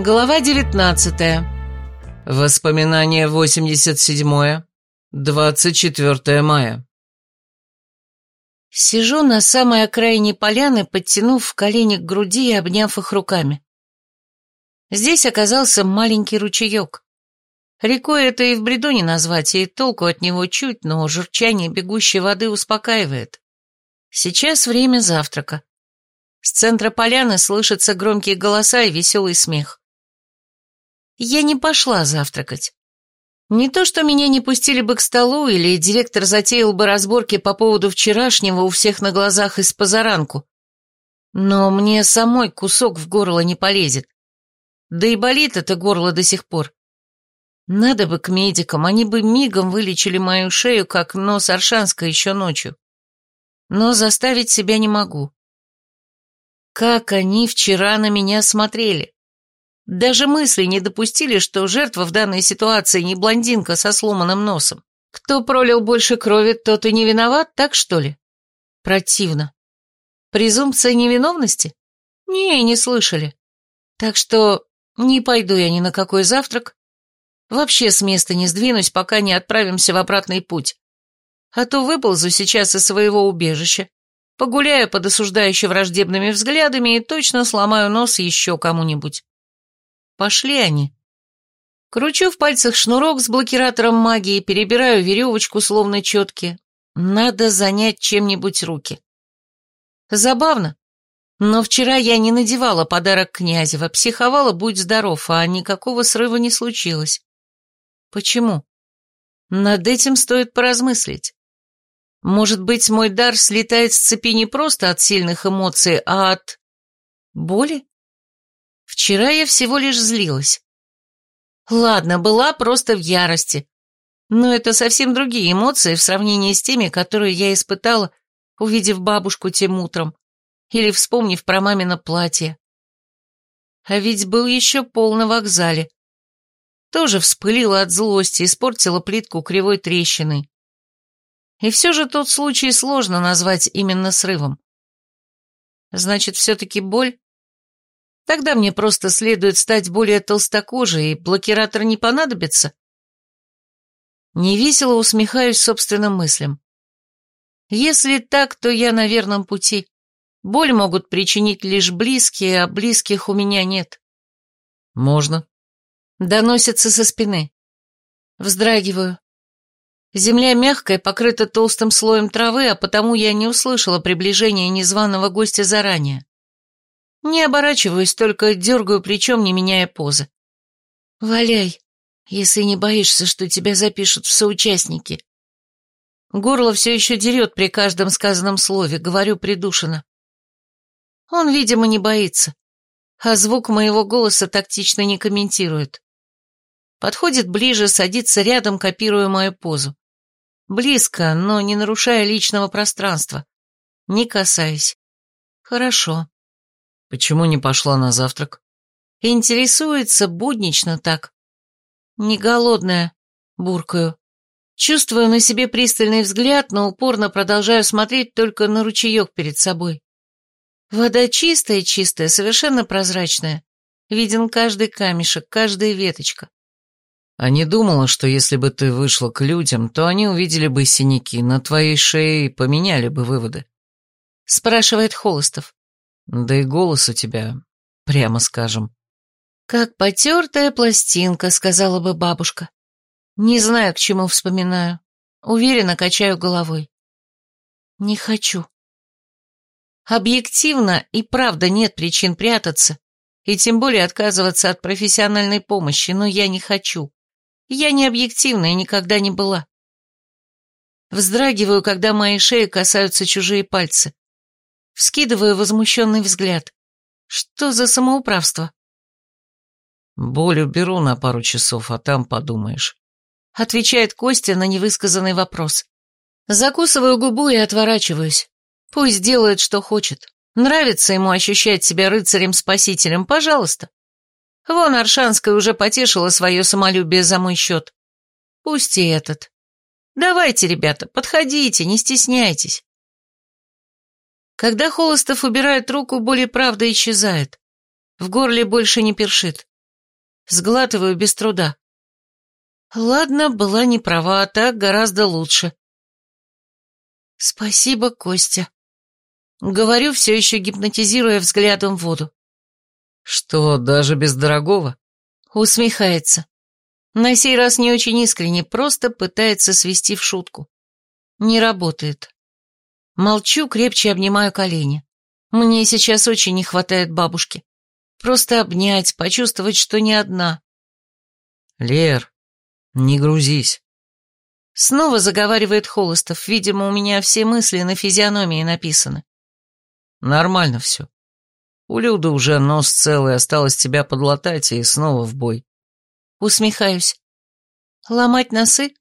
Глава 19. Воспоминание 87. 24 мая. Сижу на самой окраине поляны, подтянув колени к груди и обняв их руками. Здесь оказался маленький ручеек. Рекой это и в бреду не назвать, и толку от него чуть, но журчание бегущей воды успокаивает. Сейчас время завтрака. С центра поляны слышатся громкие голоса и веселый смех я не пошла завтракать. Не то, что меня не пустили бы к столу, или директор затеял бы разборки по поводу вчерашнего у всех на глазах из позаранку. Но мне самой кусок в горло не полезет. Да и болит это горло до сих пор. Надо бы к медикам, они бы мигом вылечили мою шею, как нос Аршанска еще ночью. Но заставить себя не могу. Как они вчера на меня смотрели. Даже мысли не допустили, что жертва в данной ситуации не блондинка со сломанным носом. Кто пролил больше крови, тот и не виноват, так что ли? Противно. Презумпция невиновности? Не, не слышали. Так что не пойду я ни на какой завтрак. Вообще с места не сдвинусь, пока не отправимся в обратный путь. А то выползу сейчас из своего убежища, погуляю под осуждающе враждебными взглядами и точно сломаю нос еще кому-нибудь. Пошли они. Кручу в пальцах шнурок с блокиратором магии, перебираю веревочку словно четки. Надо занять чем-нибудь руки. Забавно, но вчера я не надевала подарок Князева, психовала «Будь здоров», а никакого срыва не случилось. Почему? Над этим стоит поразмыслить. Может быть, мой дар слетает с цепи не просто от сильных эмоций, а от... боли? Вчера я всего лишь злилась. Ладно, была просто в ярости. Но это совсем другие эмоции в сравнении с теми, которые я испытала, увидев бабушку тем утром или вспомнив про мамино платье. А ведь был еще пол на вокзале. Тоже вспылила от злости, испортила плитку кривой трещиной. И все же тот случай сложно назвать именно срывом. Значит, все-таки боль? Тогда мне просто следует стать более толстокожей, и блокиратор не понадобится. Невесело усмехаюсь собственным мыслям. Если так, то я на верном пути. Боль могут причинить лишь близкие, а близких у меня нет. Можно. Доносится со спины. Вздрагиваю. Земля мягкая, покрыта толстым слоем травы, а потому я не услышала приближения незваного гостя заранее. Не оборачиваюсь, только дергаю плечом, не меняя позы. «Валяй, если не боишься, что тебя запишут в соучастники». Горло все еще дерет при каждом сказанном слове, говорю придушенно. Он, видимо, не боится, а звук моего голоса тактично не комментирует. Подходит ближе, садится рядом, копируя мою позу. Близко, но не нарушая личного пространства. Не касаясь. Хорошо. Почему не пошла на завтрак? Интересуется буднично так. Не голодная, буркаю. Чувствую на себе пристальный взгляд, но упорно продолжаю смотреть только на ручеек перед собой. Вода чистая-чистая, совершенно прозрачная. Виден каждый камешек, каждая веточка. А не думала, что если бы ты вышла к людям, то они увидели бы синяки на твоей шее и поменяли бы выводы? Спрашивает Холостов. Да и голос у тебя, прямо скажем. Как потертая пластинка, сказала бы бабушка. Не знаю, к чему вспоминаю. Уверенно качаю головой. Не хочу. Объективно и правда нет причин прятаться, и тем более отказываться от профессиональной помощи, но я не хочу. Я не объективна и никогда не была. Вздрагиваю, когда мои шеи касаются чужие пальцы. Вскидываю возмущенный взгляд. Что за самоуправство? Боль уберу на пару часов, а там подумаешь. Отвечает Костя на невысказанный вопрос. Закусываю губу и отворачиваюсь. Пусть делает, что хочет. Нравится ему ощущать себя рыцарем-спасителем, пожалуйста. Вон Аршанская уже потешила свое самолюбие за мой счет. Пусть и этот. Давайте, ребята, подходите, не стесняйтесь. Когда Холостов убирает руку, боль и правда исчезает. В горле больше не першит. Сглатываю без труда. Ладно, была не права, а так гораздо лучше. Спасибо, Костя. Говорю, все еще гипнотизируя взглядом воду. Что, даже без дорогого? Усмехается. На сей раз не очень искренне, просто пытается свести в шутку. Не работает. Молчу, крепче обнимаю колени. Мне сейчас очень не хватает бабушки. Просто обнять, почувствовать, что не одна. Лер, не грузись. Снова заговаривает Холостов. Видимо, у меня все мысли на физиономии написаны. Нормально все. У Люды уже нос целый, осталось тебя подлатать и снова в бой. Усмехаюсь. Ломать носы?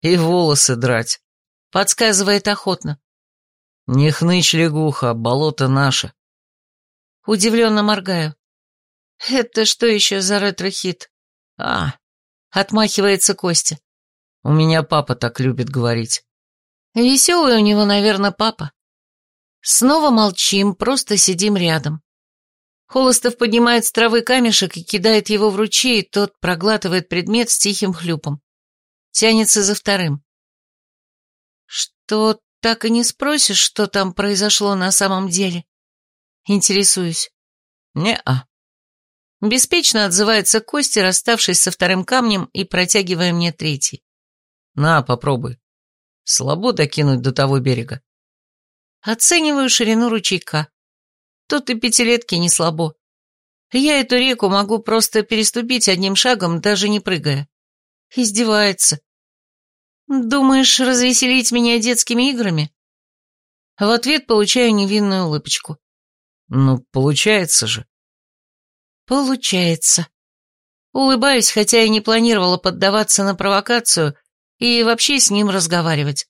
И волосы драть. Подсказывает охотно. Не хнычь, лягуха, болото наше. Удивленно моргаю. Это что еще за ретро-хит? А, отмахивается Костя. У меня папа так любит говорить. Веселый у него, наверное, папа. Снова молчим, просто сидим рядом. Холостов поднимает с травы камешек и кидает его в ручей, тот проглатывает предмет с тихим хлюпом. Тянется за вторым. Что, так и не спросишь, что там произошло на самом деле? Интересуюсь. Не-а. Беспечно отзывается Костя, расставшись со вторым камнем и протягивая мне третий. На, попробуй. Слабо докинуть до того берега. Оцениваю ширину ручейка. Тут и пятилетки не слабо. Я эту реку могу просто переступить одним шагом, даже не прыгая. Издевается. Думаешь, развеселить меня детскими играми? В ответ получаю невинную улыбочку. Ну, получается же. Получается. Улыбаюсь, хотя и не планировала поддаваться на провокацию и вообще с ним разговаривать.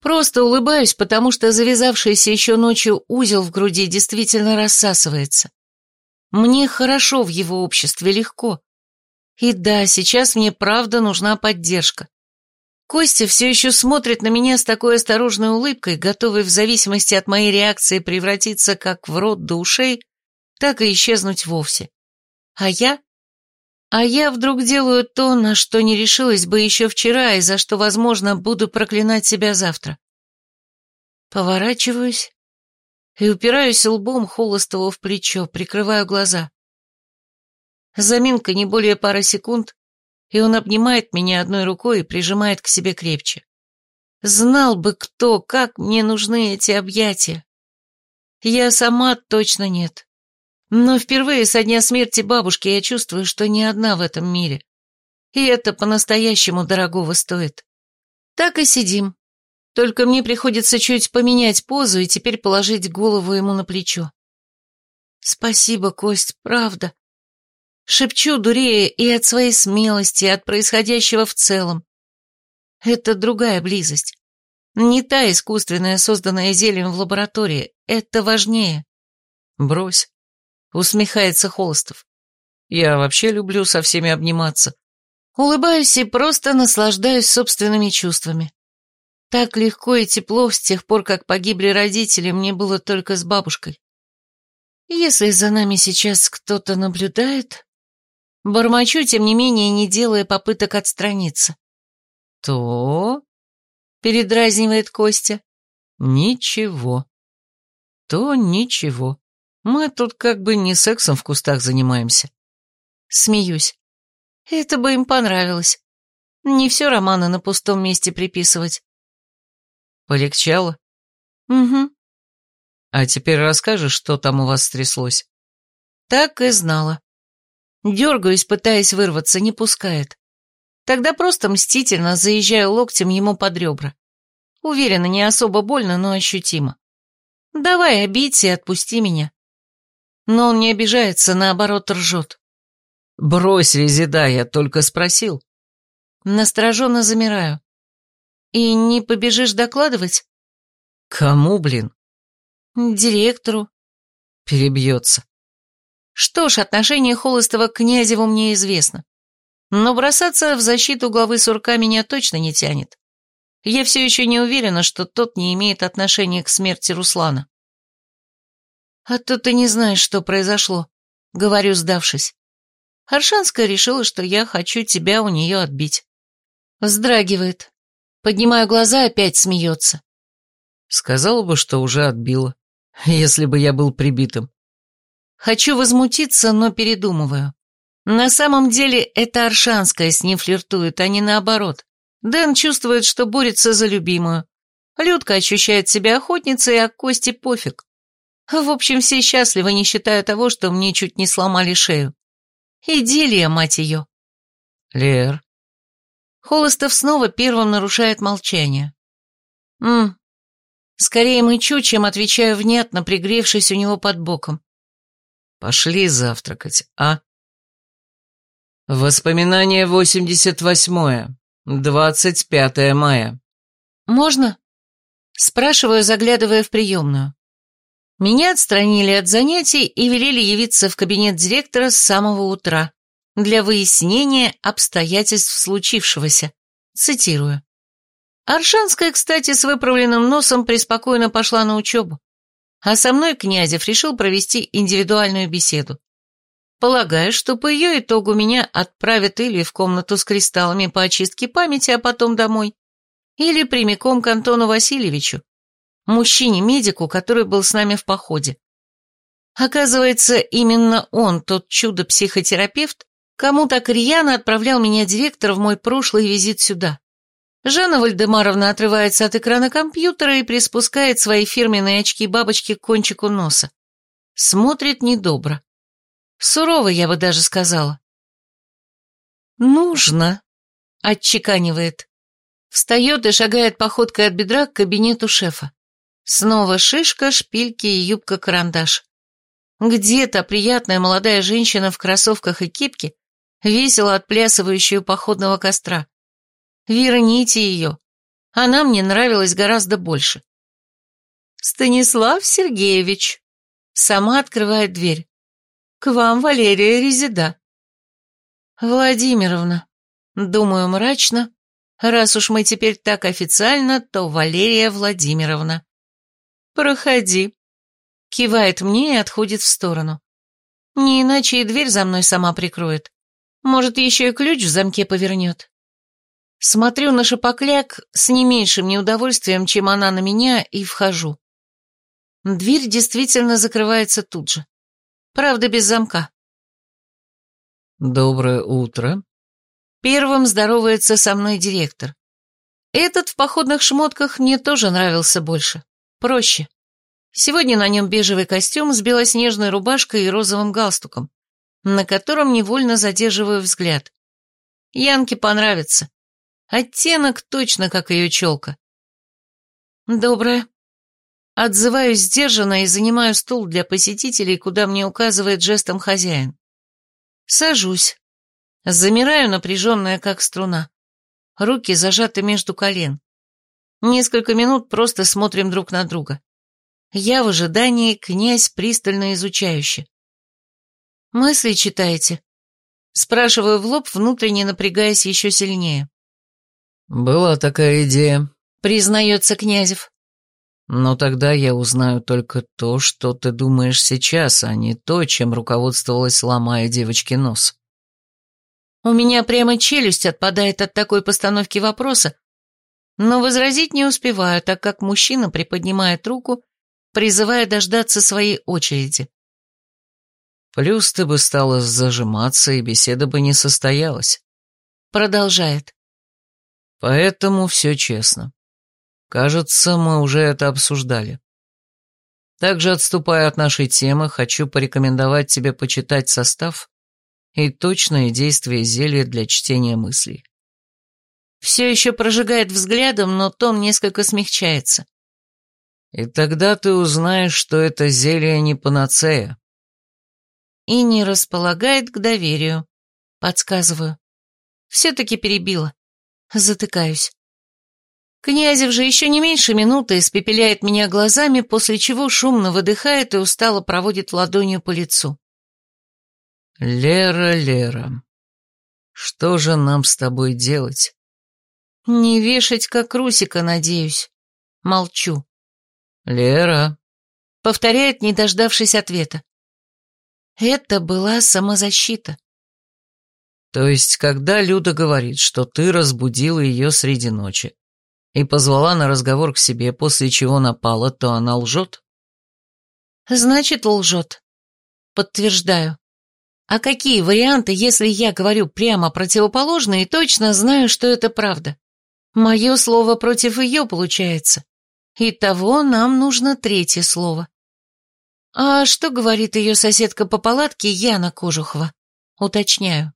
Просто улыбаюсь, потому что завязавшийся еще ночью узел в груди действительно рассасывается. Мне хорошо в его обществе, легко. И да, сейчас мне правда нужна поддержка. Костя все еще смотрит на меня с такой осторожной улыбкой, готовый в зависимости от моей реакции превратиться как в рот до ушей, так и исчезнуть вовсе. А я? А я вдруг делаю то, на что не решилась бы еще вчера и за что, возможно, буду проклинать себя завтра. Поворачиваюсь и упираюсь лбом холостого в плечо, прикрываю глаза. Заминка не более пары секунд, и он обнимает меня одной рукой и прижимает к себе крепче. Знал бы кто, как мне нужны эти объятия. Я сама точно нет. Но впервые со дня смерти бабушки я чувствую, что не одна в этом мире. И это по-настоящему дорогого стоит. Так и сидим. Только мне приходится чуть поменять позу и теперь положить голову ему на плечо. Спасибо, Кость, правда. Шепчу, дурея и от своей смелости, и от происходящего в целом. Это другая близость. Не та искусственная, созданная зельем в лаборатории. Это важнее. Брось. Усмехается Холостов. Я вообще люблю со всеми обниматься. Улыбаюсь и просто наслаждаюсь собственными чувствами. Так легко и тепло с тех пор, как погибли родители, мне было только с бабушкой. Если за нами сейчас кто-то наблюдает... Бормочу, тем не менее, не делая попыток отстраниться. То... Передразнивает Костя. Ничего. То ничего. Мы тут как бы не сексом в кустах занимаемся. Смеюсь. Это бы им понравилось. Не все романы на пустом месте приписывать. Полегчало? Угу. А теперь расскажешь, что там у вас стряслось? Так и знала. Дергаюсь, пытаясь вырваться, не пускает. Тогда просто мстительно заезжаю локтем ему под ребра. Уверена, не особо больно, но ощутимо. Давай обидься и отпусти меня. Но он не обижается, наоборот, ржет. «Брось, Резида, я только спросил». Настороженно замираю. «И не побежишь докладывать?» «Кому, блин?» «Директору». Перебьется. Что ж, отношение Холостова к Князеву мне известно. Но бросаться в защиту главы сурка меня точно не тянет. Я все еще не уверена, что тот не имеет отношения к смерти Руслана. «А то ты не знаешь, что произошло», — говорю, сдавшись. Аршанская решила, что я хочу тебя у нее отбить. Вздрагивает. Поднимаю глаза, опять смеется. Сказала бы, что уже отбила, если бы я был прибитым. Хочу возмутиться, но передумываю. На самом деле это Аршанская с ним флиртует, а не наоборот. Дэн чувствует, что борется за любимую. Людка ощущает себя охотницей, а Косте пофиг. В общем, все счастливы, не считая того, что мне чуть не сломали шею. Идиллия, мать ее. Лер. Холостов снова первым нарушает молчание. Мм. Скорее мычу, чем отвечаю внятно, пригревшись у него под боком. Пошли завтракать, а? Воспоминание 88-е, 25 мая. Можно? Спрашиваю, заглядывая в приемную. Меня отстранили от занятий и велели явиться в кабинет директора с самого утра для выяснения обстоятельств случившегося. Цитирую. Аршанская, кстати, с выправленным носом преспокойно пошла на учебу, а со мной Князев решил провести индивидуальную беседу. Полагаю, что по ее итогу меня отправят или в комнату с кристаллами по очистке памяти, а потом домой, или прямиком к Антону Васильевичу, мужчине-медику, который был с нами в походе. Оказывается, именно он, тот чудо-психотерапевт, кому так рьяно отправлял меня директор в мой прошлый визит сюда. Жанна Вальдемаровна отрывается от экрана компьютера и приспускает свои фирменные очки-бабочки к кончику носа. Смотрит недобро. Сурово, я бы даже сказала. «Нужно», — отчеканивает. Встает и шагает походкой от бедра к кабинету шефа. Снова шишка, шпильки и юбка-карандаш. Где-то приятная молодая женщина в кроссовках и кепке, весело отплясывающая у походного костра. Верните ее. Она мне нравилась гораздо больше. Станислав Сергеевич. Сама открывает дверь. К вам Валерия Резида. Владимировна. Думаю мрачно. Раз уж мы теперь так официально, то Валерия Владимировна. «Проходи», — кивает мне и отходит в сторону. Не иначе и дверь за мной сама прикроет. Может, еще и ключ в замке повернет. Смотрю на шапокляк с не меньшим неудовольствием, чем она на меня, и вхожу. Дверь действительно закрывается тут же. Правда, без замка. «Доброе утро». Первым здоровается со мной директор. Этот в походных шмотках мне тоже нравился больше. Проще. Сегодня на нем бежевый костюм с белоснежной рубашкой и розовым галстуком, на котором невольно задерживаю взгляд. Янке понравится. Оттенок точно как ее челка. Доброе. Отзываюсь сдержанно и занимаю стул для посетителей, куда мне указывает жестом хозяин. Сажусь. Замираю, напряженная, как струна. Руки зажаты между колен. Несколько минут просто смотрим друг на друга. Я в ожидании, князь пристально изучающе. «Мысли читаете?» Спрашиваю в лоб, внутренне напрягаясь еще сильнее. «Была такая идея», — признается Князев. «Но тогда я узнаю только то, что ты думаешь сейчас, а не то, чем руководствовалась, ломая девочке нос». У меня прямо челюсть отпадает от такой постановки вопроса, но возразить не успеваю, так как мужчина приподнимает руку, призывая дождаться своей очереди. Плюс ты бы стала зажиматься, и беседа бы не состоялась. Продолжает. Поэтому все честно. Кажется, мы уже это обсуждали. Также, отступая от нашей темы, хочу порекомендовать тебе почитать состав и точное действие зелья для чтения мыслей. Все еще прожигает взглядом, но тон несколько смягчается. И тогда ты узнаешь, что это зелье не панацея. И не располагает к доверию, подсказываю. Все-таки перебила. Затыкаюсь. Князев же еще не меньше минуты испепеляет меня глазами, после чего шумно выдыхает и устало проводит ладонью по лицу. «Лера, Лера, что же нам с тобой делать?» Не вешать, как Русика, надеюсь. Молчу. Лера. Повторяет, не дождавшись ответа. Это была самозащита. То есть, когда Люда говорит, что ты разбудила ее среди ночи и позвала на разговор к себе, после чего напала, то она лжет? Значит, лжет. Подтверждаю. А какие варианты, если я говорю прямо противоположное и точно знаю, что это правда? Мое слово против ее получается. Итого нам нужно третье слово. А что говорит ее соседка по палатке Яна Кожухова? Уточняю.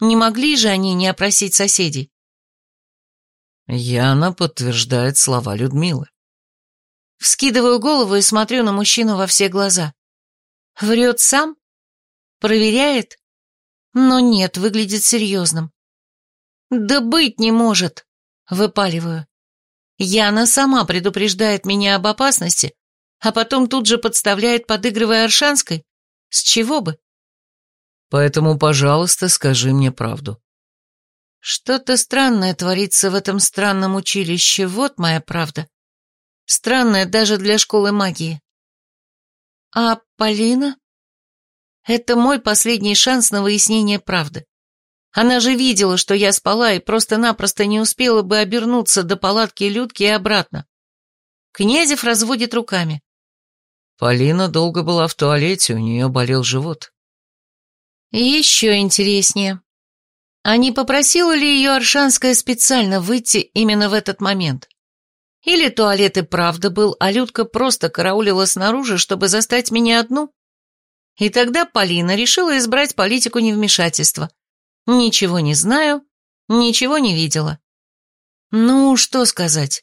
Не могли же они не опросить соседей? Яна подтверждает слова Людмилы. Вскидываю голову и смотрю на мужчину во все глаза. Врет сам? Проверяет? Но нет, выглядит серьезным. Да быть не может, выпаливаю. Яна сама предупреждает меня об опасности, а потом тут же подставляет, подыгрывая Аршанской. С чего бы? Поэтому, пожалуйста, скажи мне правду. Что-то странное творится в этом странном училище, вот моя правда. Странное даже для школы магии. А Полина? Это мой последний шанс на выяснение правды. Она же видела, что я спала и просто-напросто не успела бы обернуться до палатки Людки и обратно. Князев разводит руками. Полина долго была в туалете, у нее болел живот. Еще интереснее. А не попросила ли ее Аршанская специально выйти именно в этот момент? Или туалет и правда был, а Людка просто караулила снаружи, чтобы застать меня одну? И тогда Полина решила избрать политику невмешательства. Ничего не знаю, ничего не видела. Ну, что сказать.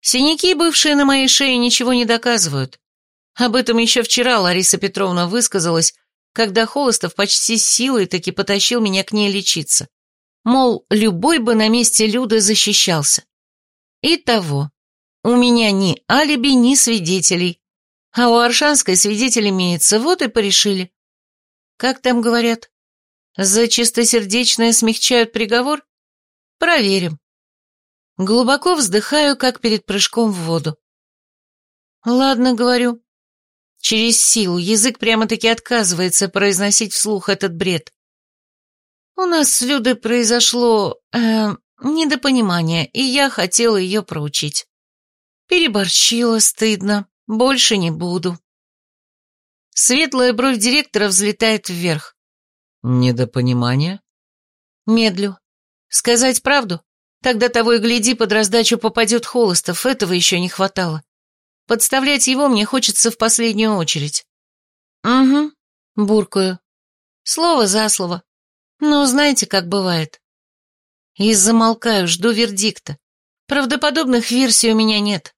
Синяки, бывшие на моей шее, ничего не доказывают. Об этом еще вчера Лариса Петровна высказалась когда Холостов почти силой таки потащил меня к ней лечиться. Мол, любой бы на месте Люды защищался. Итого, у меня ни алиби, ни свидетелей, а у Аршанской свидетель имеется, вот и порешили. Как там говорят? За чистосердечное смягчают приговор? Проверим. Глубоко вздыхаю, как перед прыжком в воду. Ладно, говорю, Через силу язык прямо-таки отказывается произносить вслух этот бред. У нас с Людой произошло... Э, недопонимание, и я хотела ее проучить. Переборщила, стыдно, больше не буду. Светлая бровь директора взлетает вверх. Недопонимание? Медлю. Сказать правду? Тогда того и гляди, под раздачу попадет Холостов, этого еще не хватало. Подставлять его мне хочется в последнюю очередь. Угу, буркаю. Слово за слово. Но знаете, как бывает. И замолкаю, жду вердикта. Правдоподобных версий у меня нет.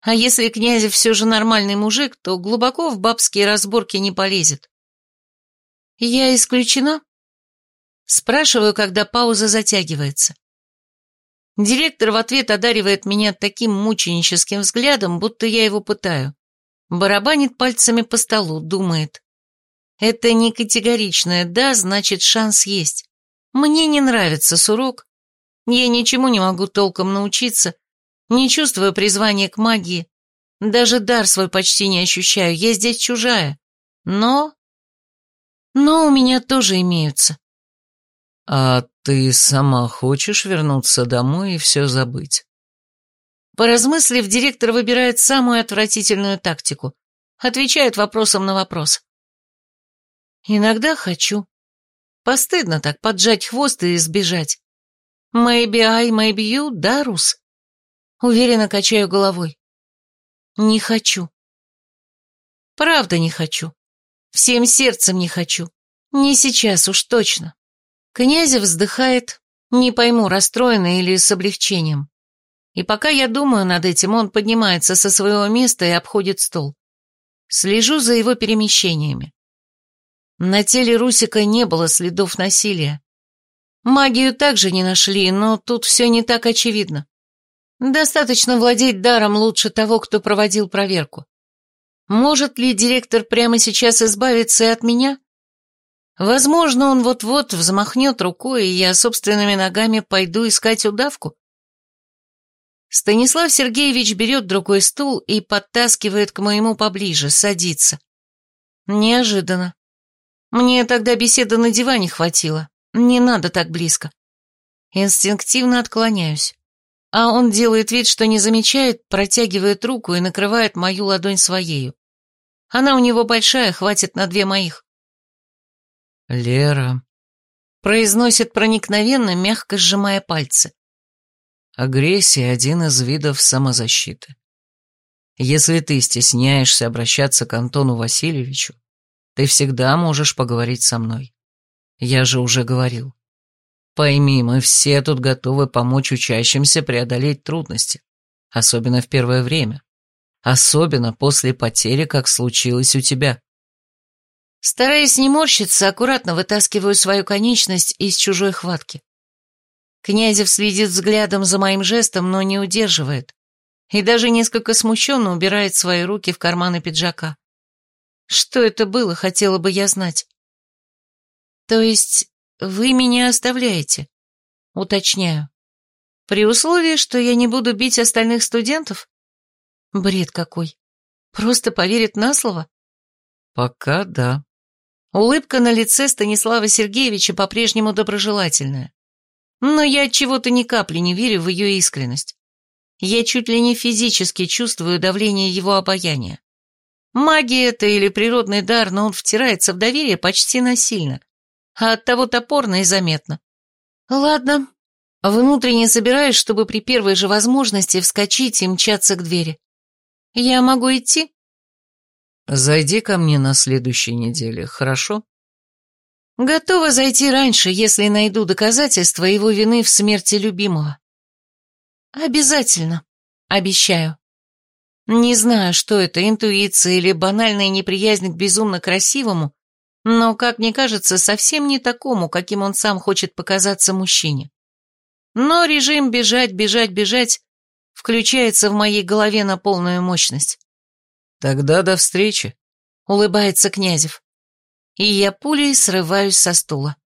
А если князь все же нормальный мужик, то глубоко в бабские разборки не полезет. Я исключена? Спрашиваю, когда пауза затягивается. Директор в ответ одаривает меня таким мученическим взглядом, будто я его пытаю. Барабанит пальцами по столу, думает. Это не категоричное «да», значит, шанс есть. Мне не нравится сурок. Я ничему не могу толком научиться, не чувствую призвания к магии. Даже дар свой почти не ощущаю, я здесь чужая. Но... Но у меня тоже имеются. «А ты сама хочешь вернуться домой и все забыть?» Поразмыслив, директор выбирает самую отвратительную тактику. Отвечает вопросом на вопрос. «Иногда хочу. Постыдно так поджать хвост и сбежать. Maybe I, maybe you, да, Рус?» Уверенно качаю головой. «Не хочу. Правда не хочу. Всем сердцем не хочу. Не сейчас уж точно». Князев вздыхает, не пойму, расстроенно или с облегчением. И пока я думаю над этим, он поднимается со своего места и обходит стол. Слежу за его перемещениями. На теле Русика не было следов насилия. Магию также не нашли, но тут все не так очевидно. Достаточно владеть даром лучше того, кто проводил проверку. Может ли директор прямо сейчас избавиться и от меня? Возможно, он вот-вот взмахнет рукой, и я собственными ногами пойду искать удавку. Станислав Сергеевич берет другой стул и подтаскивает к моему поближе, садится. Неожиданно. Мне тогда беседы на диване хватило, Не надо так близко. Инстинктивно отклоняюсь. А он делает вид, что не замечает, протягивает руку и накрывает мою ладонь своею. Она у него большая, хватит на две моих. «Лера», — произносит проникновенно, мягко сжимая пальцы. «Агрессия — один из видов самозащиты. Если ты стесняешься обращаться к Антону Васильевичу, ты всегда можешь поговорить со мной. Я же уже говорил. Пойми, мы все тут готовы помочь учащимся преодолеть трудности, особенно в первое время. Особенно после потери, как случилось у тебя. Стараясь не морщиться, аккуратно вытаскиваю свою конечность из чужой хватки. Князев следит взглядом за моим жестом, но не удерживает. И даже несколько смущенно убирает свои руки в карманы пиджака. Что это было, хотела бы я знать. То есть вы меня оставляете? Уточняю. При условии, что я не буду бить остальных студентов? Бред какой. Просто поверит на слово? Пока да. Улыбка на лице Станислава Сергеевича по-прежнему доброжелательная. Но я от чего-то ни капли не верю в ее искренность. Я чуть ли не физически чувствую давление его обаяния. Магия это или природный дар, но он втирается в доверие почти насильно а оттого топорно и заметно. Ладно, внутренне собираюсь, чтобы при первой же возможности вскочить и мчаться к двери. Я могу идти? Зайди ко мне на следующей неделе, хорошо? Готова зайти раньше, если найду доказательства его вины в смерти любимого. Обязательно, обещаю. Не знаю, что это, интуиция или банальная неприязнь к безумно красивому, но, как мне кажется, совсем не такому, каким он сам хочет показаться мужчине. Но режим бежать, бежать, бежать включается в моей голове на полную мощность. «Тогда до встречи», — улыбается Князев. И я пулей срываюсь со стула.